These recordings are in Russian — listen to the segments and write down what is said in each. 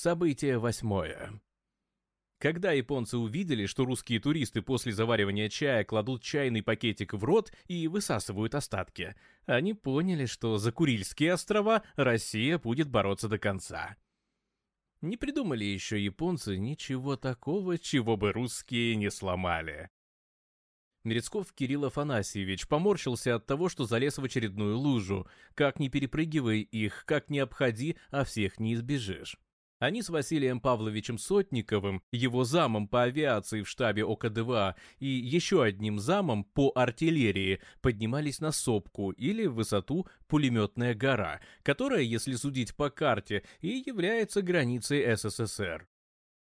Событие восьмое. Когда японцы увидели, что русские туристы после заваривания чая кладут чайный пакетик в рот и высасывают остатки, они поняли, что за Курильские острова Россия будет бороться до конца. Не придумали еще японцы ничего такого, чего бы русские не сломали. Мерецков Кирилл Афанасьевич поморщился от того, что залез в очередную лужу. Как не перепрыгивай их, как не обходи, а всех не избежишь. Они с Василием Павловичем Сотниковым, его замом по авиации в штабе ОКДВА и еще одним замом по артиллерии поднимались на сопку или высоту Пулеметная гора, которая, если судить по карте, и является границей СССР.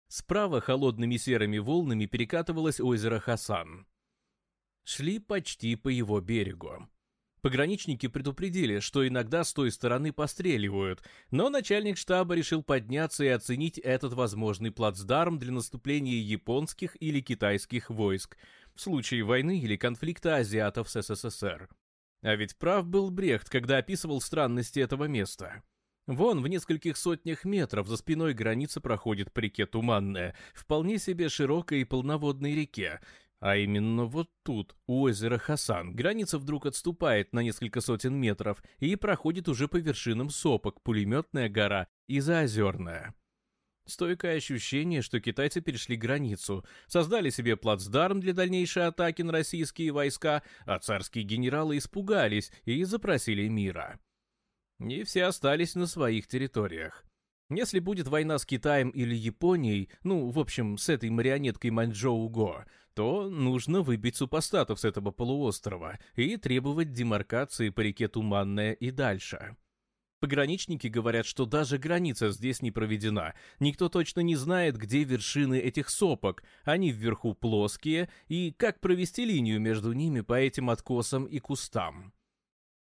Справа холодными серыми волнами перекатывалось озеро Хасан. Шли почти по его берегу. Пограничники предупредили, что иногда с той стороны постреливают, но начальник штаба решил подняться и оценить этот возможный плацдарм для наступления японских или китайских войск в случае войны или конфликта азиатов с СССР. А ведь прав был Брехт, когда описывал странности этого места. Вон, в нескольких сотнях метров за спиной границы проходит по реке Туманная, вполне себе широкой и полноводной реке, а именно вот тут, у озера Хасан, граница вдруг отступает на несколько сотен метров и проходит уже по вершинам сопок, пулеметная гора и заозерная. Стойкое ощущение, что китайцы перешли границу, создали себе плацдарм для дальнейшей атаки на российские войска, а царские генералы испугались и запросили мира. И все остались на своих территориях. Если будет война с Китаем или Японией, ну, в общем, с этой марионеткой Маньчжоу-Го, то нужно выбить супостатов с этого полуострова и требовать демаркации по реке Туманная и дальше. Пограничники говорят, что даже граница здесь не проведена. Никто точно не знает, где вершины этих сопок. Они вверху плоские, и как провести линию между ними по этим откосам и кустам.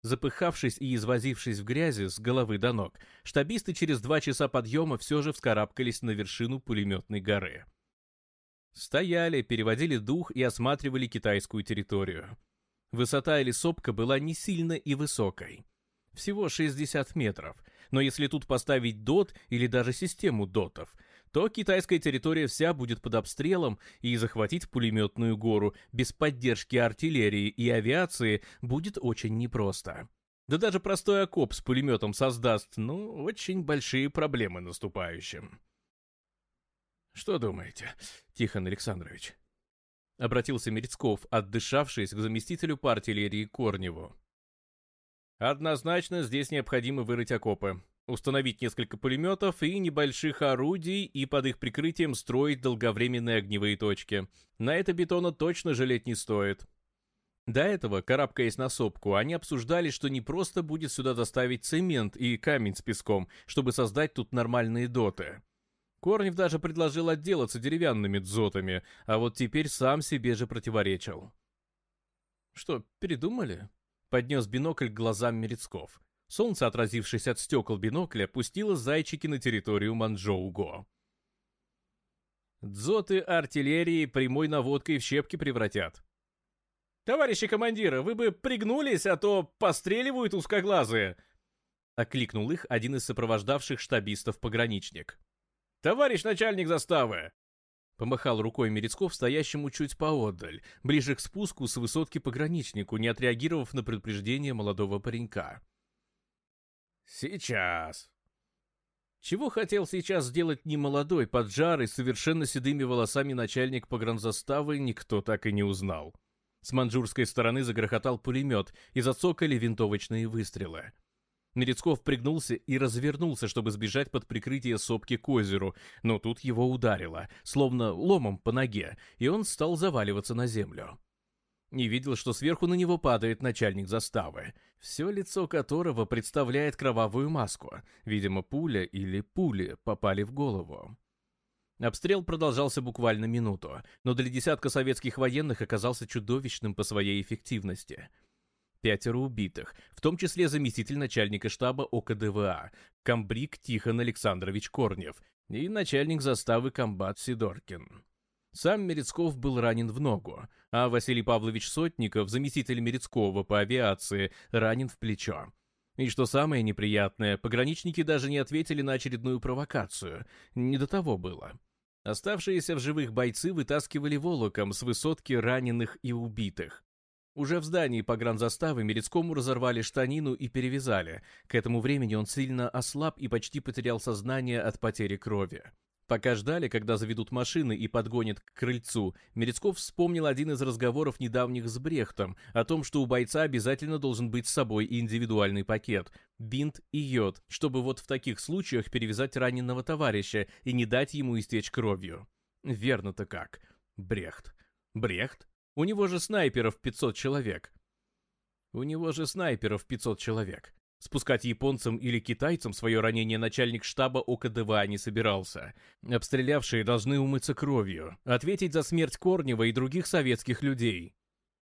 Запыхавшись и извозившись в грязи с головы до ног, штабисты через два часа подъема все же вскарабкались на вершину пулеметной горы. Стояли, переводили дух и осматривали китайскую территорию. Высота или сопка была не сильно и высокой. Всего 60 метров, но если тут поставить дот или даже систему дотов – то китайская территория вся будет под обстрелом, и захватить пулеметную гору без поддержки артиллерии и авиации будет очень непросто. Да даже простой окоп с пулеметом создаст, ну, очень большие проблемы наступающим. «Что думаете, Тихон Александрович?» — обратился Мерецков, отдышавшись к заместителю по артиллерии Корневу. «Однозначно здесь необходимо вырыть окопы», установить несколько пулеметов и небольших орудий и под их прикрытием строить долговременные огневые точки. На это бетона точно жалеть не стоит. До этого, карабкаясь на сопку, они обсуждали, что не просто будет сюда доставить цемент и камень с песком, чтобы создать тут нормальные доты. Корнев даже предложил отделаться деревянными дзотами, а вот теперь сам себе же противоречил. «Что, передумали?» — поднес бинокль к глазам Мерецков. Солнце, отразившись от стекол бинокля, пустило зайчики на территорию Манчжоуго. Дзоты артиллерии прямой наводкой в щепки превратят. «Товарищи командиры, вы бы пригнулись, а то постреливают узкоглазые!» Окликнул их один из сопровождавших штабистов пограничник. «Товарищ начальник заставы!» Помахал рукой Мерецков, стоящему чуть поодаль, ближе к спуску с высотки пограничнику, не отреагировав на предупреждение молодого паренька. «Сейчас!» Чего хотел сейчас сделать немолодой, поджарый, совершенно седыми волосами начальник погранзаставы, никто так и не узнал. С манжурской стороны загрохотал пулемет, и зацокали винтовочные выстрелы. Мерецков пригнулся и развернулся, чтобы сбежать под прикрытие сопки к озеру, но тут его ударило, словно ломом по ноге, и он стал заваливаться на землю. Не видел, что сверху на него падает начальник заставы все лицо которого представляет кровавую маску. Видимо, пуля или пули попали в голову. Обстрел продолжался буквально минуту, но для десятка советских военных оказался чудовищным по своей эффективности. Пятеро убитых, в том числе заместитель начальника штаба ОКДВА, комбриг Тихон Александрович Корнев и начальник заставы комбат Сидоркин. Сам Мерецков был ранен в ногу, а Василий Павлович Сотников, заместитель Мерецкого по авиации, ранен в плечо. И что самое неприятное, пограничники даже не ответили на очередную провокацию. Не до того было. Оставшиеся в живых бойцы вытаскивали волоком с высотки раненых и убитых. Уже в здании погранзаставы Мерецкому разорвали штанину и перевязали. К этому времени он сильно ослаб и почти потерял сознание от потери крови. Пока ждали, когда заведут машины и подгонят к крыльцу, Мерецков вспомнил один из разговоров недавних с Брехтом о том, что у бойца обязательно должен быть с собой и индивидуальный пакет, бинт и йод, чтобы вот в таких случаях перевязать раненого товарища и не дать ему истечь кровью. Верно-то как. Брехт. Брехт? У него же снайперов 500 человек. У него же снайперов 500 человек. Спускать японцам или китайцам свое ранение начальник штаба ОКДВА не собирался. Обстрелявшие должны умыться кровью, ответить за смерть Корнева и других советских людей.